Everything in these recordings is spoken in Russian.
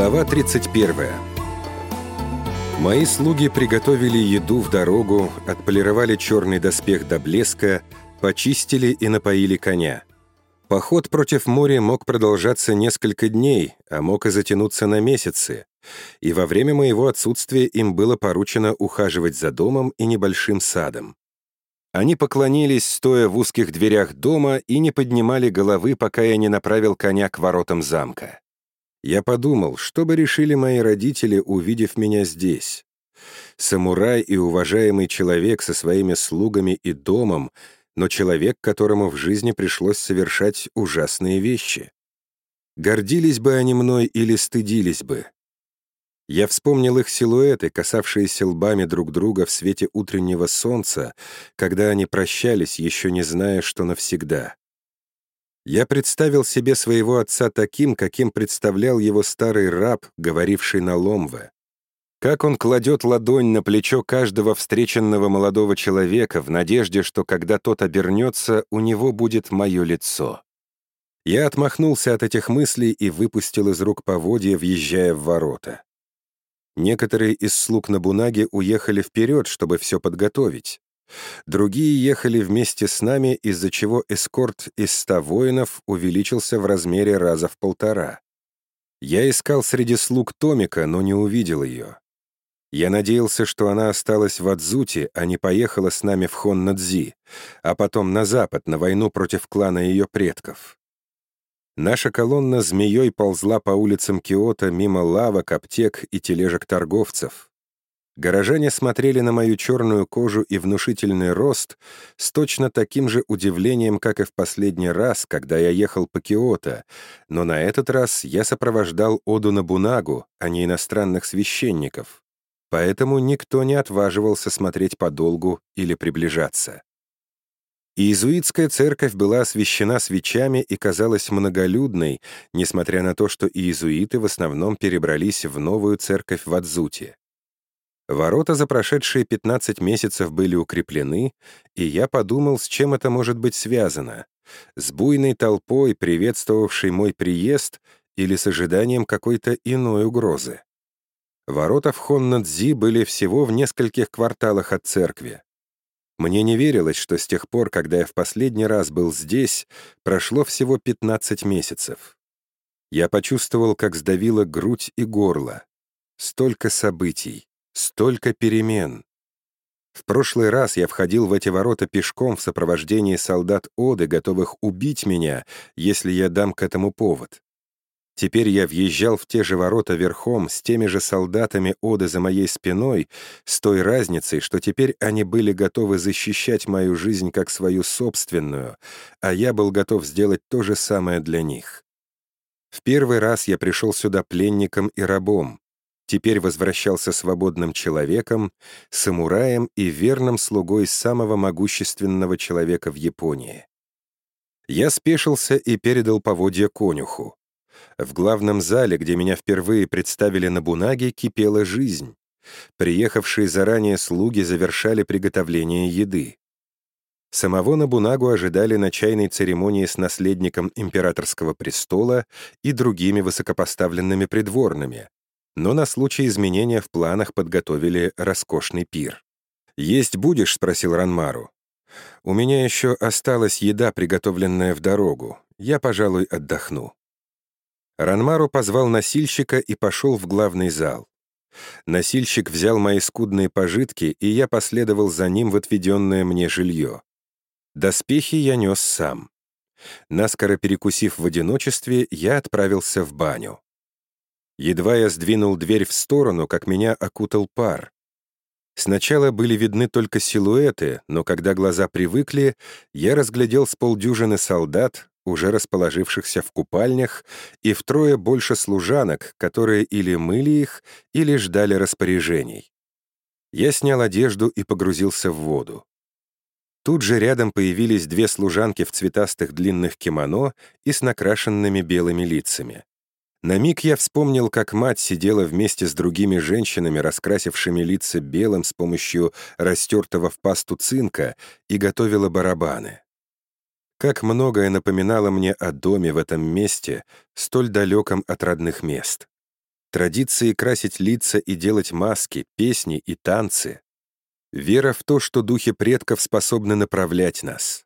Глава 31. Мои слуги приготовили еду в дорогу, отполировали черный доспех до блеска, почистили и напоили коня. Поход против моря мог продолжаться несколько дней, а мог и затянуться на месяцы, и во время моего отсутствия им было поручено ухаживать за домом и небольшим садом. Они поклонились, стоя в узких дверях дома, и не поднимали головы, пока я не направил коня к воротам замка. Я подумал, что бы решили мои родители, увидев меня здесь. Самурай и уважаемый человек со своими слугами и домом, но человек, которому в жизни пришлось совершать ужасные вещи. Гордились бы они мной или стыдились бы. Я вспомнил их силуэты, касавшиеся лбами друг друга в свете утреннего солнца, когда они прощались, еще не зная, что навсегда. Я представил себе своего отца таким, каким представлял его старый раб, говоривший на ломве. Как он кладет ладонь на плечо каждого встреченного молодого человека в надежде, что когда тот обернется, у него будет мое лицо. Я отмахнулся от этих мыслей и выпустил из рук поводья, въезжая в ворота. Некоторые из слуг на Бунаге уехали вперед, чтобы все подготовить. Другие ехали вместе с нами, из-за чего эскорт из ста воинов увеличился в размере раза в полтора. Я искал среди слуг Томика, но не увидел ее. Я надеялся, что она осталась в Адзуте, а не поехала с нами в Хоннадзи, а потом на запад, на войну против клана ее предков. Наша колонна змеей ползла по улицам Киота мимо лавок, аптек и тележек торговцев. Горожане смотрели на мою черную кожу и внушительный рост с точно таким же удивлением, как и в последний раз, когда я ехал по Киото, но на этот раз я сопровождал Оду Набунагу, а не иностранных священников. Поэтому никто не отваживался смотреть подолгу или приближаться. Иезуитская церковь была освящена свечами и казалась многолюдной, несмотря на то, что иезуиты в основном перебрались в новую церковь в Адзуте. Ворота за прошедшие 15 месяцев были укреплены, и я подумал, с чем это может быть связано. С буйной толпой, приветствовавшей мой приезд, или с ожиданием какой-то иной угрозы. Ворота в Хоннадзи были всего в нескольких кварталах от церкви. Мне не верилось, что с тех пор, когда я в последний раз был здесь, прошло всего 15 месяцев. Я почувствовал, как сдавило грудь и горло. Столько событий. Столько перемен. В прошлый раз я входил в эти ворота пешком в сопровождении солдат Оды, готовых убить меня, если я дам к этому повод. Теперь я въезжал в те же ворота верхом с теми же солдатами Оды за моей спиной, с той разницей, что теперь они были готовы защищать мою жизнь как свою собственную, а я был готов сделать то же самое для них. В первый раз я пришел сюда пленником и рабом, теперь возвращался свободным человеком, самураем и верным слугой самого могущественного человека в Японии. Я спешился и передал поводья конюху. В главном зале, где меня впервые представили на Бунаге, кипела жизнь. Приехавшие заранее слуги завершали приготовление еды. Самого Набунагу ожидали на чайной церемонии с наследником императорского престола и другими высокопоставленными придворными, но на случай изменения в планах подготовили роскошный пир. «Есть будешь?» — спросил Ранмару. «У меня еще осталась еда, приготовленная в дорогу. Я, пожалуй, отдохну». Ранмару позвал носильщика и пошел в главный зал. Носильщик взял мои скудные пожитки, и я последовал за ним в отведенное мне жилье. Доспехи я нес сам. Наскоро перекусив в одиночестве, я отправился в баню. Едва я сдвинул дверь в сторону, как меня окутал пар. Сначала были видны только силуэты, но когда глаза привыкли, я разглядел с полдюжины солдат, уже расположившихся в купальнях, и втрое больше служанок, которые или мыли их, или ждали распоряжений. Я снял одежду и погрузился в воду. Тут же рядом появились две служанки в цветастых длинных кимоно и с накрашенными белыми лицами. На миг я вспомнил, как мать сидела вместе с другими женщинами, раскрасившими лица белым с помощью растертого в пасту цинка, и готовила барабаны. Как многое напоминало мне о доме в этом месте, столь далеком от родных мест. традиции красить лица и делать маски, песни и танцы. Вера в то, что духи предков способны направлять нас.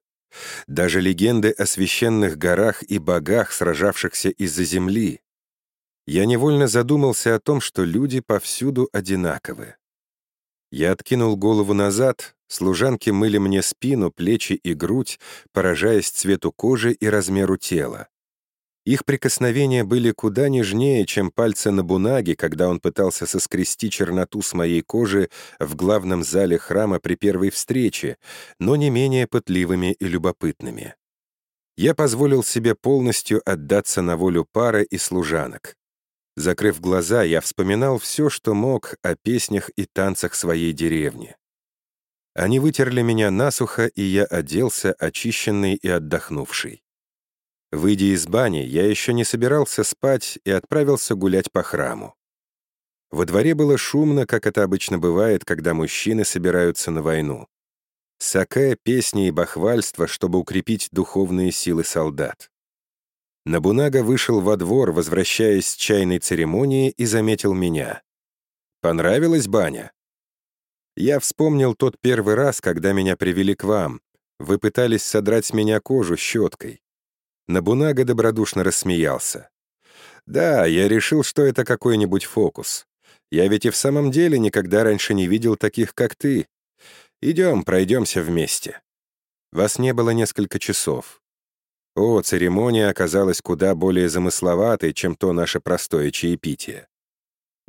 Даже легенды о священных горах и богах, сражавшихся из-за земли. Я невольно задумался о том, что люди повсюду одинаковы. Я откинул голову назад, служанки мыли мне спину, плечи и грудь, поражаясь цвету кожи и размеру тела. Их прикосновения были куда нежнее, чем пальцы на бунаге, когда он пытался соскрести черноту с моей кожи в главном зале храма при первой встрече, но не менее пытливыми и любопытными. Я позволил себе полностью отдаться на волю пары и служанок. Закрыв глаза, я вспоминал все, что мог о песнях и танцах своей деревни. Они вытерли меня насухо, и я оделся, очищенный и отдохнувший. Выйдя из бани, я еще не собирался спать и отправился гулять по храму. Во дворе было шумно, как это обычно бывает, когда мужчины собираются на войну. Саке, песни и бахвальство, чтобы укрепить духовные силы солдат. Набунага вышел во двор, возвращаясь с чайной церемонии, и заметил меня. «Понравилась баня?» Я вспомнил тот первый раз, когда меня привели к вам. Вы пытались содрать с меня кожу щеткой. Набунага добродушно рассмеялся. «Да, я решил, что это какой-нибудь фокус. Я ведь и в самом деле никогда раньше не видел таких, как ты. Идем, пройдемся вместе». Вас не было несколько часов. О, церемония оказалась куда более замысловатой, чем то наше простое чаепитие.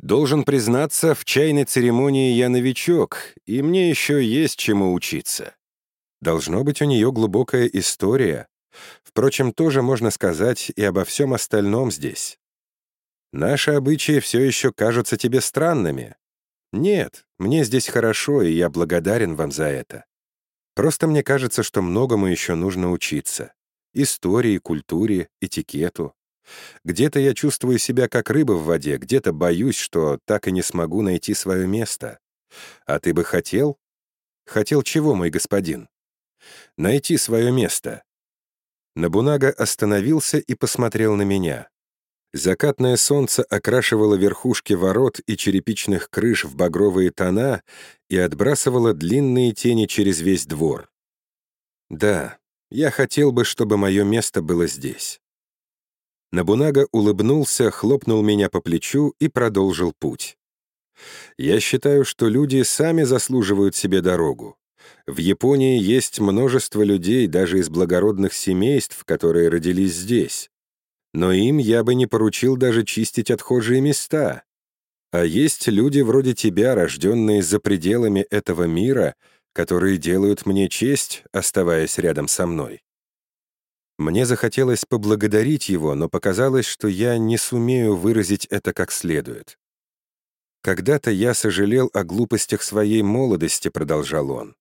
Должен признаться, в чайной церемонии я новичок, и мне еще есть чему учиться. Должно быть, у нее глубокая история, Впрочем, тоже можно сказать и обо всем остальном здесь. Наши обычаи все еще кажутся тебе странными. Нет, мне здесь хорошо, и я благодарен вам за это. Просто мне кажется, что многому еще нужно учиться. Истории, культуре, этикету. Где-то я чувствую себя как рыба в воде, где-то боюсь, что так и не смогу найти свое место. А ты бы хотел? Хотел чего, мой господин? Найти свое место. Набунага остановился и посмотрел на меня. Закатное солнце окрашивало верхушки ворот и черепичных крыш в багровые тона и отбрасывало длинные тени через весь двор. Да, я хотел бы, чтобы мое место было здесь. Набунага улыбнулся, хлопнул меня по плечу и продолжил путь. Я считаю, что люди сами заслуживают себе дорогу. В Японии есть множество людей, даже из благородных семейств, которые родились здесь. Но им я бы не поручил даже чистить отхожие места. А есть люди вроде тебя, рожденные за пределами этого мира, которые делают мне честь, оставаясь рядом со мной. Мне захотелось поблагодарить его, но показалось, что я не сумею выразить это как следует. «Когда-то я сожалел о глупостях своей молодости», — продолжал он.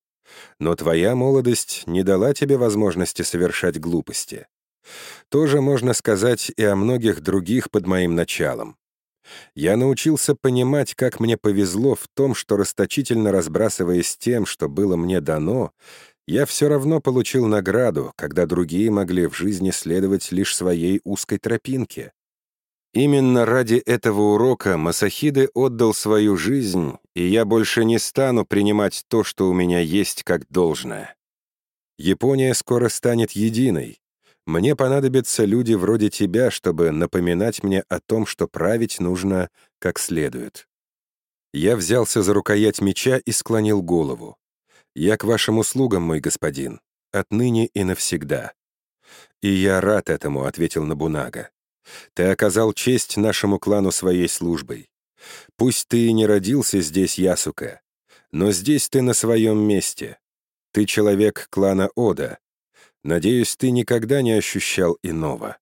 Но твоя молодость не дала тебе возможности совершать глупости. Тоже можно сказать и о многих других под моим началом. Я научился понимать, как мне повезло в том, что расточительно разбрасываясь тем, что было мне дано, я все равно получил награду, когда другие могли в жизни следовать лишь своей узкой тропинке. Именно ради этого урока Масахиде отдал свою жизнь, и я больше не стану принимать то, что у меня есть, как должное. Япония скоро станет единой. Мне понадобятся люди вроде тебя, чтобы напоминать мне о том, что править нужно как следует. Я взялся за рукоять меча и склонил голову. «Я к вашим услугам, мой господин, отныне и навсегда». «И я рад этому», — ответил Набунага. Ты оказал честь нашему клану своей службой. Пусть ты и не родился здесь, Ясука, но здесь ты на своем месте. Ты человек клана Ода. Надеюсь, ты никогда не ощущал иного.